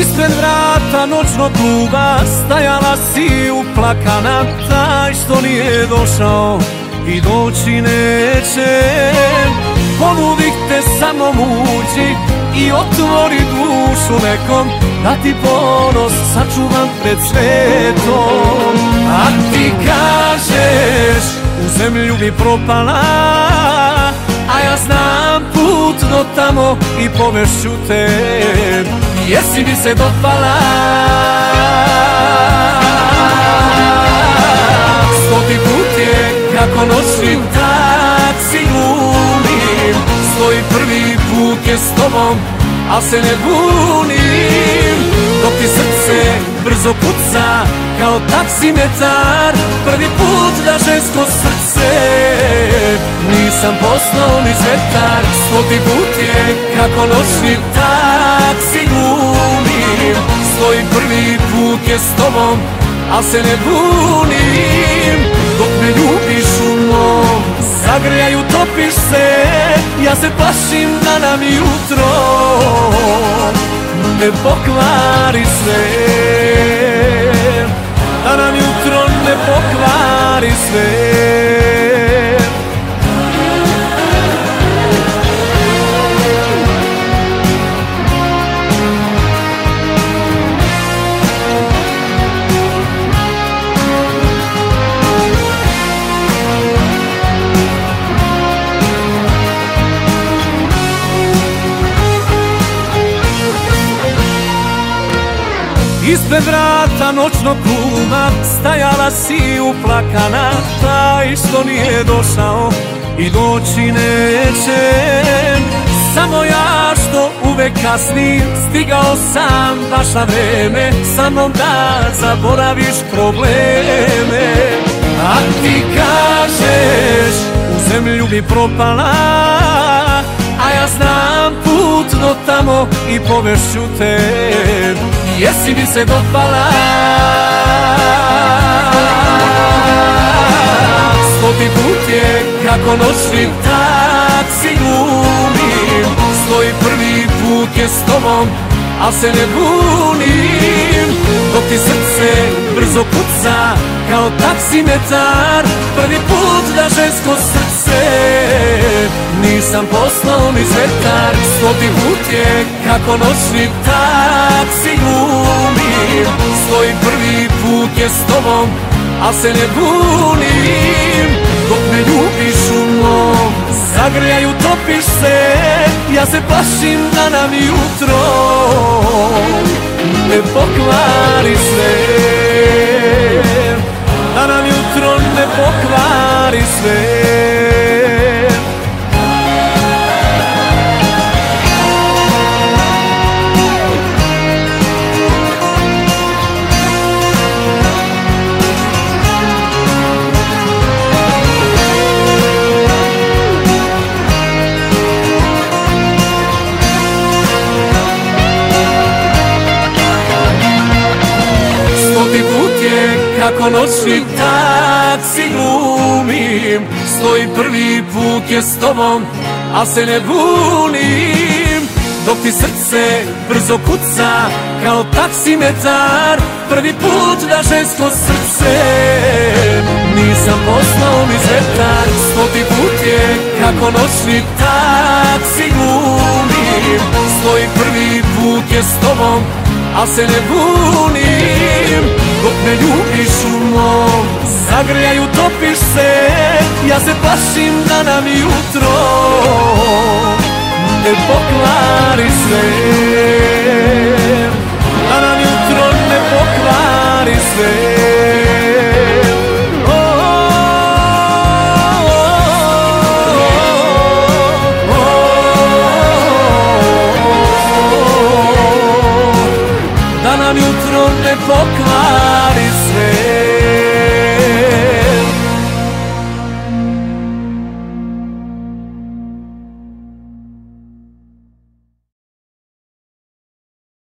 Ispred vrata noćnog kluba Stajala si uplakana Taj što nije došao I doći neće. Ponudih te sa mnom uđi I otvori dušu nekom Da ti ponos sačuvam pred svetom. A ti kažeš U zemlju bi propala A ja znam put do tamo I povešću te Jesi mi se dopala? Stoti put je kako noćni taksi glumim Svoj prvi put je s tobom, a se ne bunim. Dok ti srce brzo puca kao taksimetar Prvi put da žensko srce. Nisam poslao ni svetar Stoti put je kako noćni taksi glumim Svoj prvi put je s tobom, a se ne bunim. Dok me ljubiš u mom Zagrijaju, topiš se Ja se plašim da nam jutro Ne pokvari sve. Da nam jutro ne pokvari sve Ispred vrata noćnog kluba Stajala si uplakana Taj što nije došao I doći neće. Samo ja što uvek kasnim Stigao sam baš na vreme Sa mnom da zaboraviš probleme. A ti kažeš U zemlju bi propala A ja znam put do tamo I povešću te Jesi mi se dopala? Stoti put je kako noćni taksi glumim. Svoj prvi put je s tobom, a se ne bunim. Dok ti srce brzo puca kao taksimetar Prvi put da žensko Nisam poslao ni svetar Stoti put je kako noćni taksi glumim. Svoj prvi put je s tobom, a se ne bunim. Dok me ljubiš u mom Zagrijaju, topiš se Ja se plašim da nam jutro Ne pokvari sve. Da nam jutro ne pokvari sve kako noćni taksi glumim Svoj prvi put je s tobom, a se ne bunim. Dok ti srce brzo kuca kao taksimetar Prvi put da žensko srce. Nisam mi zvetar Stoti put je kako noćni taksi glumim Svoj prvi put je s tobom, a se ne bunim Dok me ljubiš u mom Zagrijaju, topiš se Ja se plašim da nam jutro Ne pokvari sve